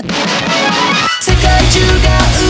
世界中が